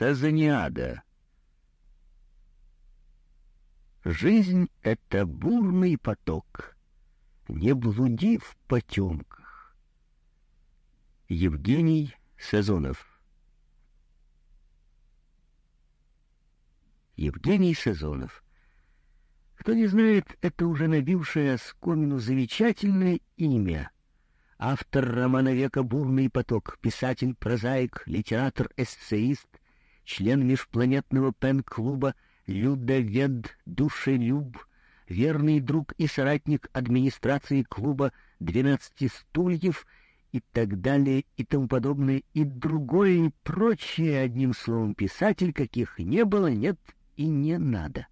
Сазаниада. Жизнь — это бурный поток, не блуди в потемках. Евгений Сазонов Евгений Сазонов Кто не знает, это уже набившее оскомину замечательное имя. Автор романа века «Бурный поток», писатель, прозаик, литератор, эссеист, член межпланетного пен-клуба «Людовед Душелюб», верный друг и соратник администрации клуба «Двенадцати стульев» и так далее и тому подобное, и другое, и прочее, одним словом, писатель, каких не было, нет и не надо.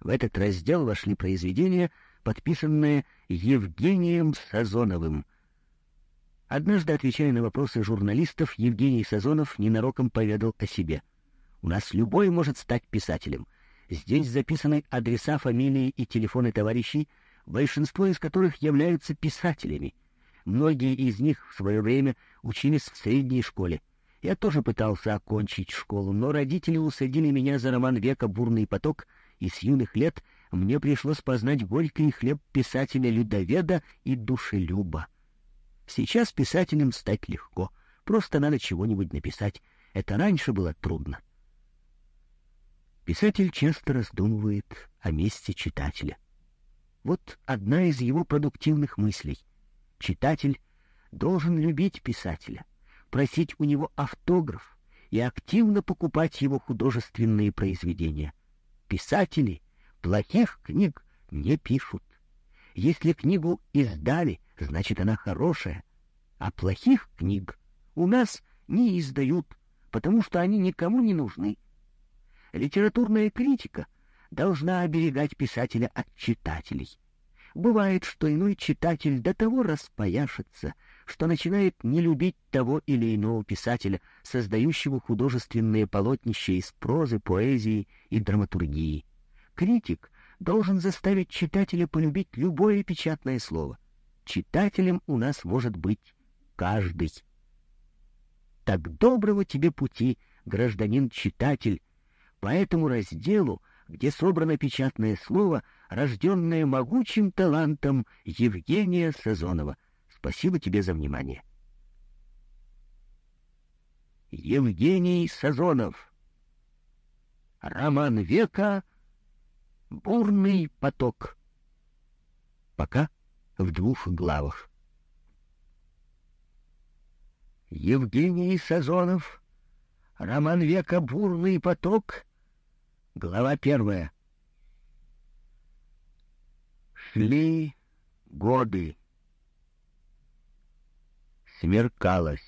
В этот раздел вошли произведения, подписанные Евгением Сазоновым — Однажды, отвечая на вопросы журналистов, Евгений Сазонов ненароком поведал о себе. «У нас любой может стать писателем. Здесь записаны адреса, фамилии и телефоны товарищей, большинство из которых являются писателями. Многие из них в свое время учились в средней школе. Я тоже пытался окончить школу, но родители усадили меня за роман века «Бурный поток», и с юных лет мне пришлось познать горький хлеб писателя-людоведа и душелюба. Сейчас писателем стать легко. Просто надо чего-нибудь написать. Это раньше было трудно. Писатель часто раздумывает о месте читателя. Вот одна из его продуктивных мыслей. Читатель должен любить писателя, просить у него автограф и активно покупать его художественные произведения. Писатели плохих книг не пишут. Если книгу издали, значит, она хорошая. А плохих книг у нас не издают, потому что они никому не нужны. Литературная критика должна оберегать писателя от читателей. Бывает, что иной читатель до того распояшится, что начинает не любить того или иного писателя, создающего художественные полотнища из прозы, поэзии и драматургии. Критик должен заставить читателя полюбить любое печатное слово. Читателем у нас может быть каждый. Так доброго тебе пути, гражданин-читатель, по этому разделу, где собрано печатное слово, рожденное могучим талантом Евгения Сазонова. Спасибо тебе за внимание. Евгений Сазонов. Роман века «Бурный поток». Пока в двух главах. Евгений Сазонов, роман века «Бурный поток», глава первая. Шли годы. Смеркалось.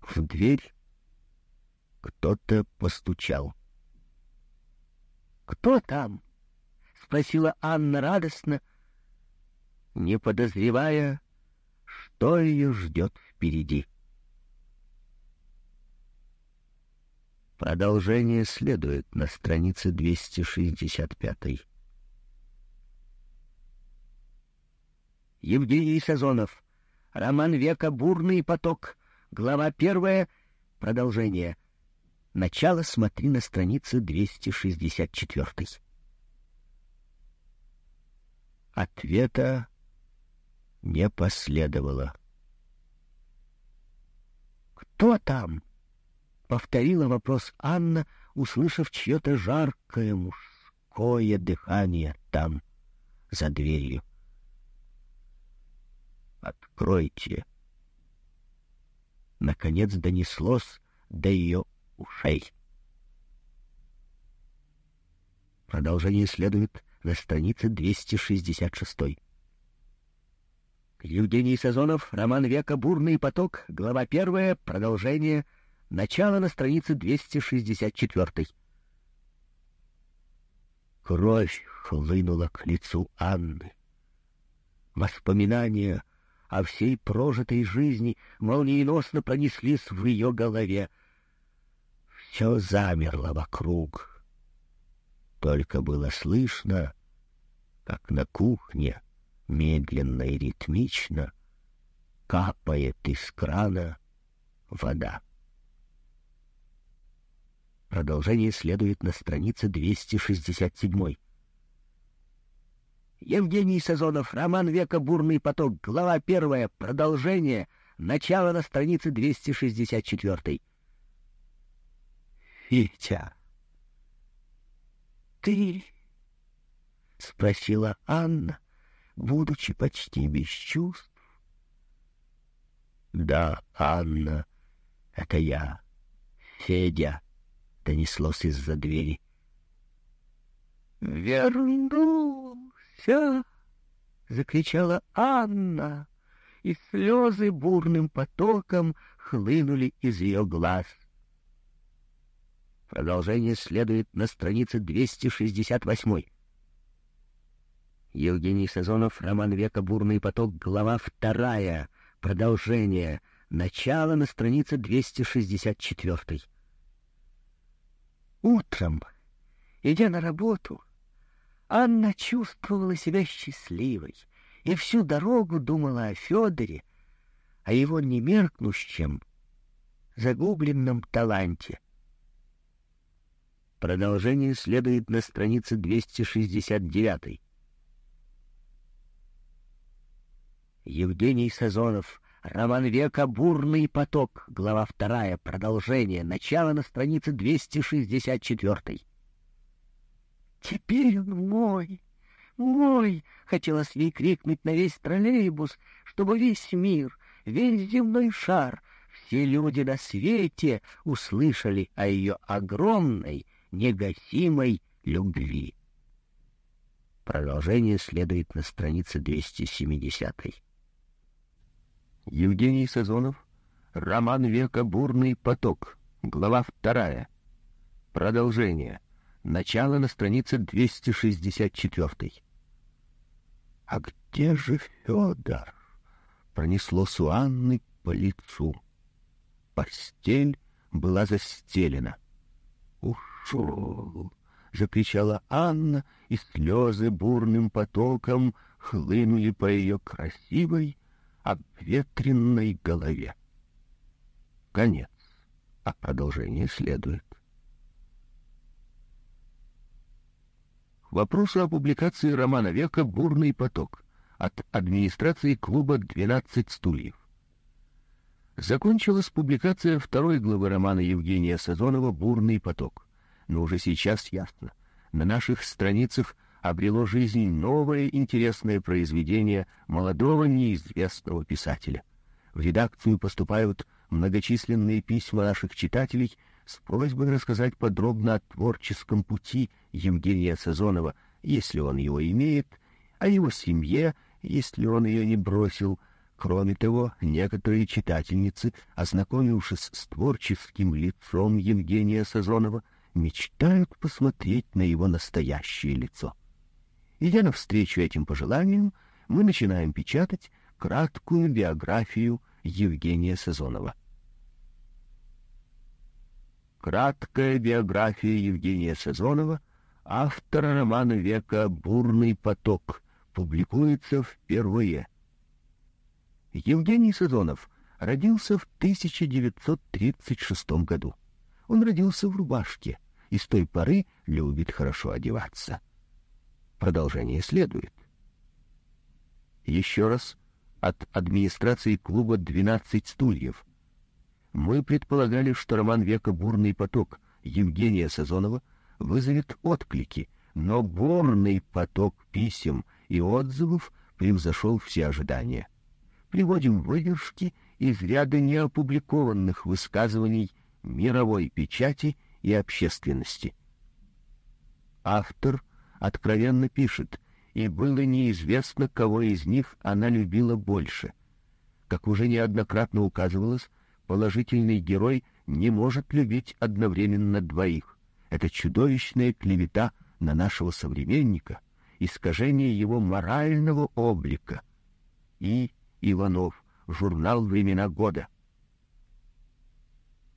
В дверь кто-то постучал. «Кто там?» — спросила Анна радостно, не подозревая, что ее ждет впереди. Продолжение следует на странице 265. Евгений Сазонов. Роман века «Бурный поток». Глава первая. Продолжение. Начало смотри на странице 264. Ответа не последовало. «Кто там?» — повторила вопрос Анна, услышав чье-то жаркое мужское дыхание там, за дверью. «Откройте!» Наконец донеслось до ее ушей. Продолжение следует на странице 266. Евгений Сазонов, роман века «Бурный поток», глава первая, продолжение, начало на странице 264. Кровь хлынула к лицу Анны. Воспоминания о всей прожитой жизни молниеносно пронеслись в ее голове. Все замерло вокруг. Только было слышно, как на кухне медленно и ритмично капает из крана вода. Продолжение следует на странице 267. Евгений Сазонов, роман века «Бурный поток», глава первая, продолжение, начало на странице 264. Фитя, ты? — спросила Анна, будучи почти без чувств. — Да, Анна, это я, Федя, — донеслось из-за двери. — Вернулся! — закричала Анна, и слезы бурным потоком хлынули из ее глаз. Продолжение следует на странице 268. Евгений Сазонов, роман века «Бурный поток», глава вторая, продолжение, начало на странице 264. Утром, идя на работу, Анна чувствовала себя счастливой и всю дорогу думала о Федоре, о его немеркнущем, загубленном таланте. Продолжение следует на странице 269. Евгений Сазонов, роман века «Бурный поток», глава вторая, продолжение, начало на странице 264. «Теперь он мой, мой!» — хотелось ей крикнуть на весь троллейбус, чтобы весь мир, весь земной шар, все люди на свете услышали о ее огромной, негасимой любви. Продолжение следует на странице 270. Евгений Сазонов, роман века «Бурный поток», глава вторая. Продолжение. Начало на странице 264. «А где же Федор?» — пронесло у Анны по лицу. Постель была застелена. «Ушел!» — закричала Анна, и слезы бурным потоком хлынули по ее красивой, обветренной голове. Конец, а продолжение следует. К вопросу о публикации романа века «Бурный поток» от администрации клуба «12 стульев». Закончилась публикация второй главы романа Евгения Сазонова «Бурный поток». Но уже сейчас ясно, на наших страницах обрело жизнь новое интересное произведение молодого неизвестного писателя. В редакцию поступают многочисленные письма наших читателей с просьбой рассказать подробно о творческом пути Евгения Сазонова, если он его имеет, о его семье, если он ее не бросил. Кроме того, некоторые читательницы, ознакомившись с творческим лицом Евгения Сазонова, мечтают посмотреть на его настоящее лицо. Идя навстречу этим пожеланиям, мы начинаем печатать краткую биографию Евгения Сазонова. Краткая биография Евгения Сазонова, автора романа века «Бурный поток», публикуется впервые. Евгений Сазонов родился в 1936 году. Он родился в рубашке и с той поры любит хорошо одеваться. Продолжение следует. Еще раз от администрации клуба «12 стульев». Мы предполагали, что роман века «Бурный поток» Евгения Сазонова вызовет отклики, но бурный поток писем и отзывов превзошел все ожидания. Приводим выдержки из ряда неопубликованных высказываний мировой печати и общественности. Автор — откровенно пишет, и было неизвестно, кого из них она любила больше. Как уже неоднократно указывалось, положительный герой не может любить одновременно двоих. Это чудовищная клевета на нашего современника, искажение его морального облика. И Иванов, журнал «Времена года».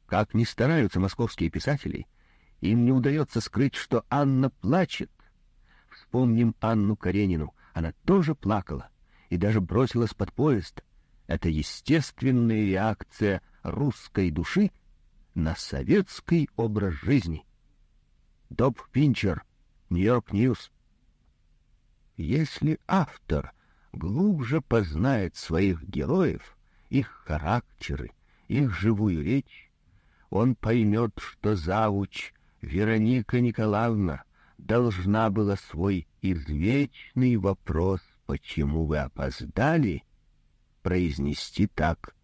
Как ни стараются московские писатели, им не удается скрыть, что Анна плачет, Вспомним Анну Каренину. Она тоже плакала и даже бросилась под поезд. Это естественная реакция русской души на советский образ жизни — Доб Пинчер, Нью-Йорк Ньюс. Если автор глубже познает своих героев, их характеры, их живую речь, он поймет, что завуч Вероника Николаевна должна была свой извечный вопрос «Почему вы опоздали?» произнести так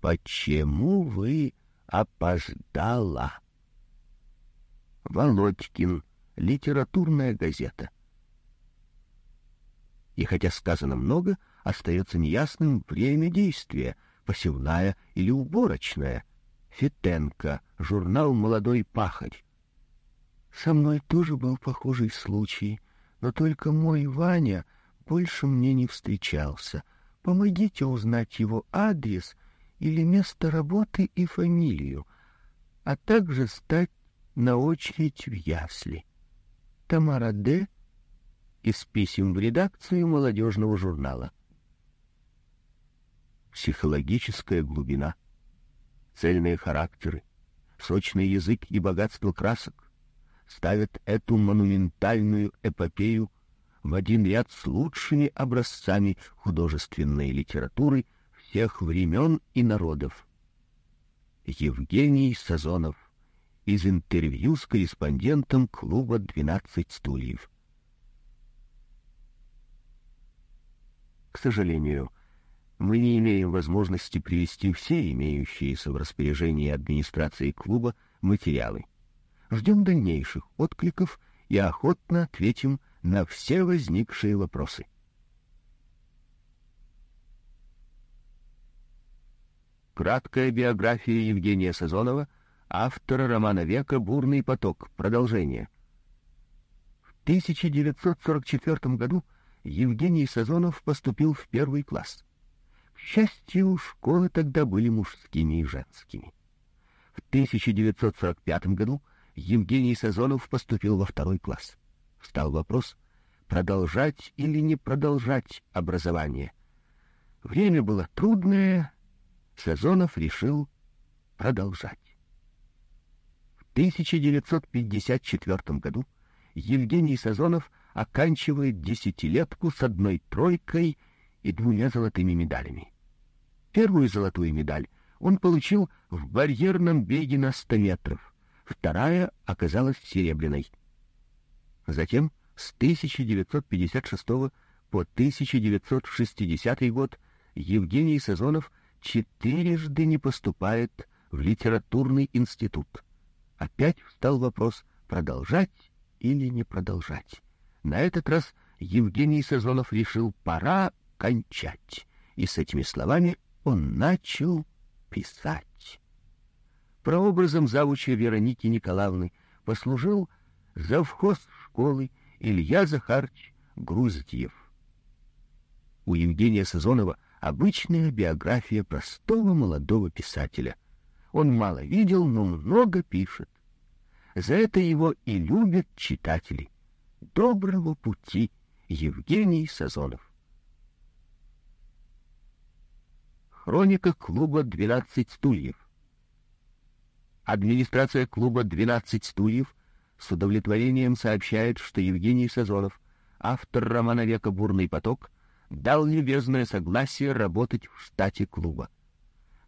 «Почему вы опоздала?» Володькин. Литературная газета. И хотя сказано много, остается неясным время действия, посевная или уборочная. Фитенко, журнал «Молодой пахарь». Со мной тоже был похожий случай, но только мой Ваня больше мне не встречался. Помогите узнать его адрес или место работы и фамилию, а также стать на очередь в ясли. Тамара Д. из писем в редакцию молодежного журнала. Психологическая глубина, цельные характеры, сочный язык и богатство красок ставят эту монументальную эпопею в один ряд с лучшими образцами художественной литературы всех времен и народов. Евгений Сазонов из интервью с корреспондентом клуба «Двенадцать стульев». К сожалению, мы не имеем возможности привести все имеющиеся в распоряжении администрации клуба материалы. Ждем дальнейших откликов и охотно ответим на все возникшие вопросы. Краткая биография Евгения Сазонова — автора романа века «Бурный поток». Продолжение. В 1944 году Евгений Сазонов поступил в первый класс. Счастью, школы тогда были мужскими и женскими. В 1945 году Евгений Сазонов поступил во второй класс. Встал вопрос, продолжать или не продолжать образование. Время было трудное, Сазонов решил продолжать. 1954 году Евгений Сазонов оканчивает десятилетку с одной тройкой и двумя золотыми медалями. Первую золотую медаль он получил в барьерном беге на 100 метров, вторая оказалась серебряной. Затем с 1956 по 1960 год Евгений Сазонов четырежды не поступает в литературный институт. Опять встал вопрос, продолжать или не продолжать. На этот раз Евгений Сазонов решил, пора кончать. И с этими словами он начал писать. Прообразом завуча Вероники Николаевны послужил завхоз школы Илья Захарч Груздьев. У Евгения Сазонова обычная биография простого молодого писателя — он мало видел, но много пишет. За это его и любят читатели. Доброго пути, Евгений Сазонов. Хроника клуба «Двенадцать стульев». Администрация клуба «Двенадцать стульев» с удовлетворением сообщает, что Евгений Сазонов, автор романа века «Бурный поток», дал любезное согласие работать в штате клуба.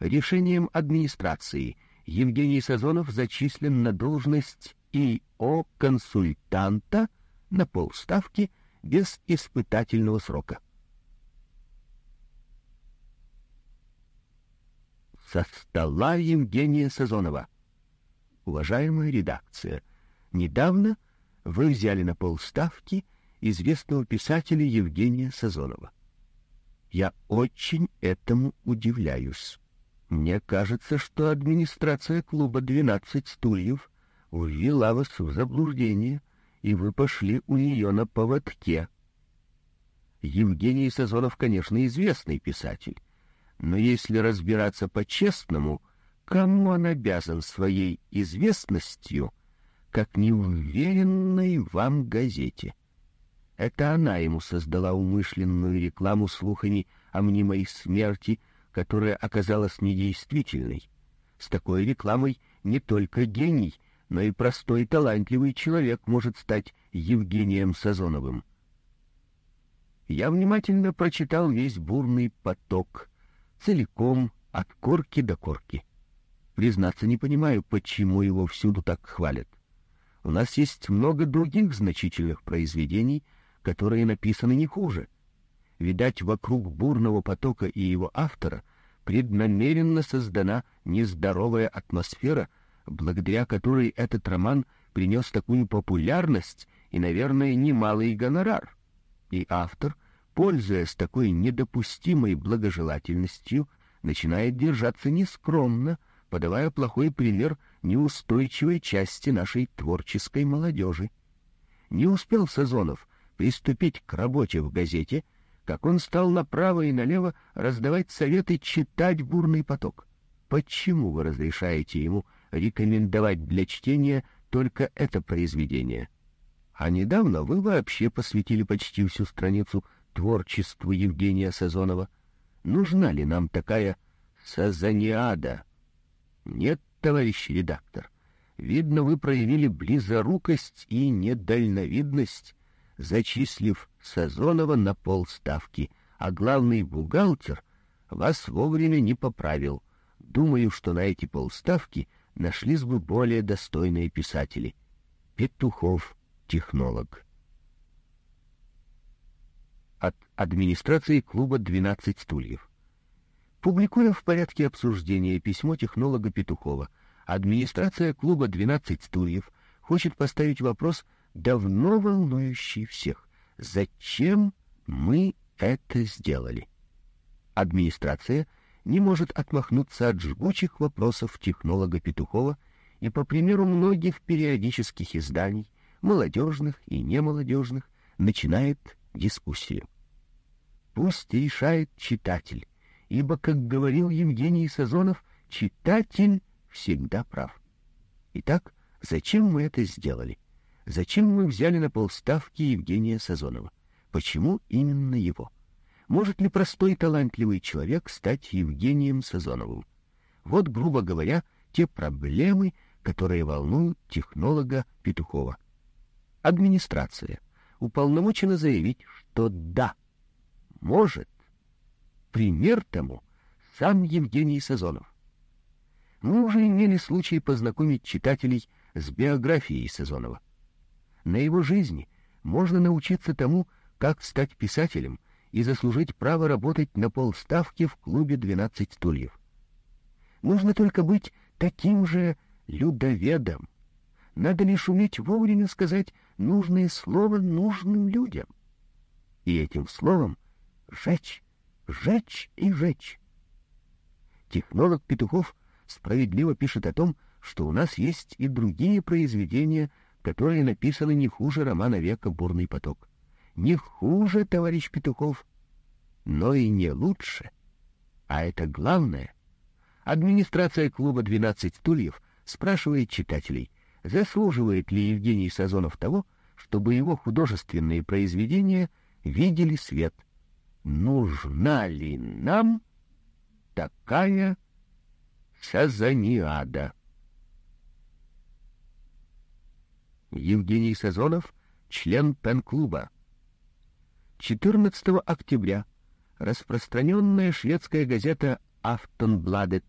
Решением администрации Евгений Сазонов зачислен на должность ИО консультанта на полставки без испытательного срока. Со стола Евгения Сазонова. Уважаемая редакция, недавно вы взяли на полставки известного писателя Евгения Сазонова. Я очень этому удивляюсь. Мне кажется, что администрация клуба «Двенадцать стульев» ввела вас в заблуждение, и вы пошли у нее на поводке. Евгений Сазонов, конечно, известный писатель, но если разбираться по-честному, кому он обязан своей известностью, как неуверенной вам газете? Это она ему создала умышленную рекламу слухами о мнимой смерти — которая оказалась недействительной. С такой рекламой не только гений, но и простой талантливый человек может стать Евгением Сазоновым. Я внимательно прочитал весь бурный поток, целиком, от корки до корки. Признаться, не понимаю, почему его всюду так хвалят. У нас есть много других значительных произведений, которые написаны не хуже. Видать, вокруг бурного потока и его автора преднамеренно создана нездоровая атмосфера — благодаря которой этот роман принес такую популярность и, наверное, немалый гонорар. И автор, пользуясь такой недопустимой благожелательностью, начинает держаться нескромно, подавая плохой пример неустойчивой части нашей творческой молодежи. Не успел Сазонов приступить к работе в газете, как он стал направо и налево раздавать советы читать «Бурный поток». Почему вы разрешаете ему рекомендовать для чтения только это произведение. А недавно вы вообще посвятили почти всю страницу творчеству Евгения Сазонова. Нужна ли нам такая сазониада? Нет, товарищ редактор. Видно, вы проявили близорукость и недальновидность, зачислив Сазонова на полставки, а главный бухгалтер вас вовремя не поправил. Думаю, что на эти полставки — нашлись бы более достойные писатели. Петухов, технолог. От администрации клуба «12 стульев». Публикуя в порядке обсуждения письмо технолога Петухова, администрация клуба «12 стульев» хочет поставить вопрос, давно волнующий всех. Зачем мы это сделали? Администрация — не может отмахнуться от жгучих вопросов технолога Петухова и, по примеру многих периодических изданий, молодежных и немолодежных, начинает дискуссию. Пусть решает читатель, ибо, как говорил Евгений Сазонов, читатель всегда прав. Итак, зачем мы это сделали? Зачем мы взяли на полставки Евгения Сазонова? Почему именно его? Может ли простой талантливый человек стать Евгением Сазоновым? Вот, грубо говоря, те проблемы, которые волнуют технолога Петухова. Администрация уполномочена заявить, что да, может. Пример тому сам Евгений Сазонов. Мы уже имели случай познакомить читателей с биографией Сазонова. На его жизни можно научиться тому, как стать писателем — и заслужить право работать на полставки в клубе «12 стульев». Нужно только быть таким же людоведом. Надо лишь уметь вовремя сказать нужное слово нужным людям. И этим словом жечь, жечь и жечь. Технолог Петухов справедливо пишет о том, что у нас есть и другие произведения, которые написаны не хуже романа века «Бурный поток» не хуже, товарищ Петухов, но и не лучше. А это главное. Администрация клуба «12 стульев» спрашивает читателей, заслуживает ли Евгений Сазонов того, чтобы его художественные произведения видели свет. Нужна ли нам такая сазониада? Евгений Сазонов — член пен-клуба. 14 октября распространенная шведская газета «Афтонбладет»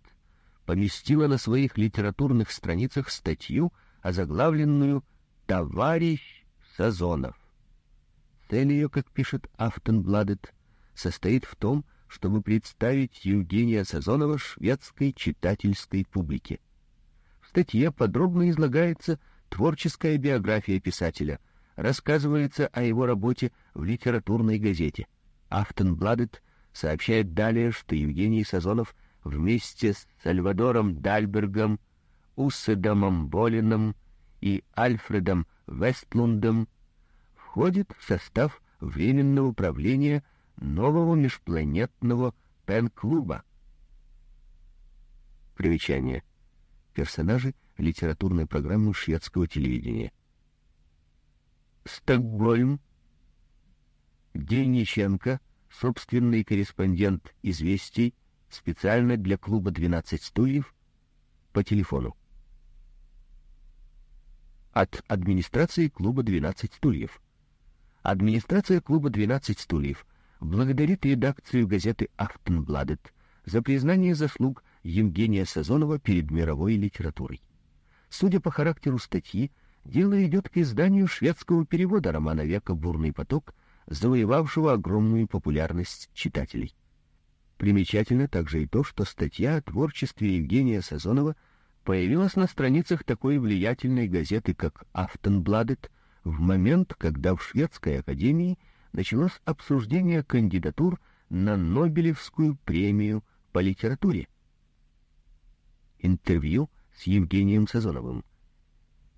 поместила на своих литературных страницах статью, озаглавленную «Товарищ Сазонов». Цель ее, как пишет «Афтонбладет», состоит в том, чтобы представить Евгения Сазонова шведской читательской публике. В статье подробно излагается творческая биография писателя — рассказывается о его работе в литературной газете. Афтенбладет сообщает далее, что Евгений Сазонов вместе с Сальвадором Дальбергом, Усседомом Болином и Альфредом Вестлундом входит в состав Временного правления нового межпланетного пен-клуба. Примечание. Персонажи литературной программы шведского телевидения. Стокгольм. Дениченко, собственный корреспондент «Известий», специально для клуба «12 стульев» по телефону. От администрации клуба «12 стульев». Администрация клуба «12 стульев» благодарит редакцию газеты «Ахтенбладет» за признание заслуг Евгения Сазонова перед мировой литературой. Судя по характеру статьи, дело идет к изданию шведского перевода романа века «Бурный поток», завоевавшего огромную популярность читателей. Примечательно также и то, что статья о творчестве Евгения Сазонова появилась на страницах такой влиятельной газеты, как «Афтенбладет», в момент, когда в Шведской академии началось обсуждение кандидатур на Нобелевскую премию по литературе. Интервью с Евгением Сазоновым.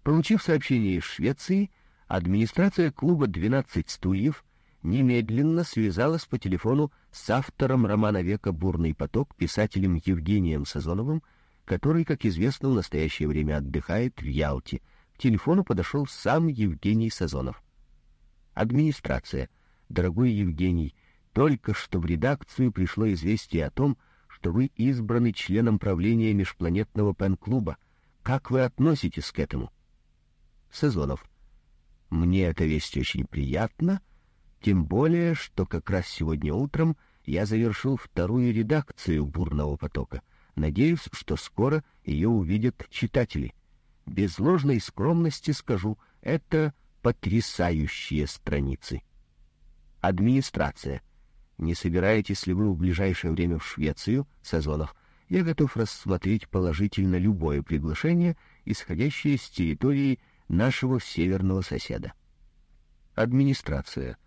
Получив сообщение из Швеции, администрация клуба «12 стульев» немедленно связалась по телефону с автором романа века «Бурный поток» писателем Евгением Сазоновым, который, как известно, в настоящее время отдыхает в Ялте. К телефону подошел сам Евгений Сазонов. Администрация. Дорогой Евгений, только что в редакцию пришло известие о том, что вы избраны членом правления межпланетного пен-клуба. Как вы относитесь к этому? Сазонов. Мне эта весть очень приятна, тем более, что как раз сегодня утром я завершил вторую редакцию «Бурного потока». Надеюсь, что скоро ее увидят читатели. Без ложной скромности скажу, это потрясающие страницы. Администрация. Не собираетесь ли вы в ближайшее время в Швецию, Сазонов? Я готов рассмотреть положительно любое приглашение, исходящее с территории нашего северного соседа. Администрация.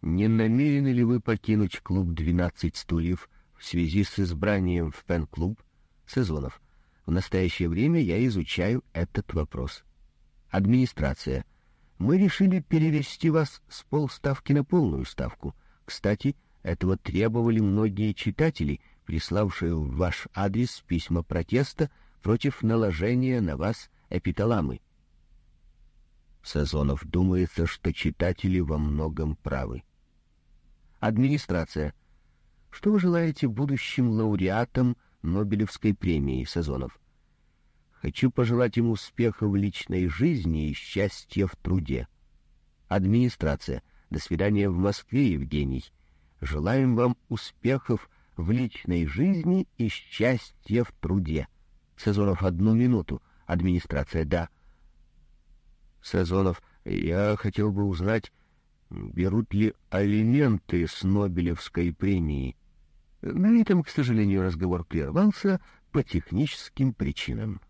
Не намерены ли вы покинуть клуб «12 стульев» в связи с избранием в пен-клуб Сезонов. В настоящее время я изучаю этот вопрос. Администрация. Мы решили перевести вас с полставки на полную ставку. Кстати, этого требовали многие читатели, приславшие в ваш адрес письма протеста против наложения на вас эпиталамы. Сазонов думается, что читатели во многом правы. Администрация. Что вы желаете будущим лауреатам Нобелевской премии Сазонов. Хочу пожелать ему успеха в личной жизни и счастья в труде. Администрация. До свидания в Москве, Евгений. Желаем вам успехов в личной жизни и счастья в труде. Сазонов, одну минуту. Администрация, да. Сазонов, я хотел бы узнать, берут ли алименты с Нобелевской премии. На этом, к сожалению, разговор прервался по техническим причинам.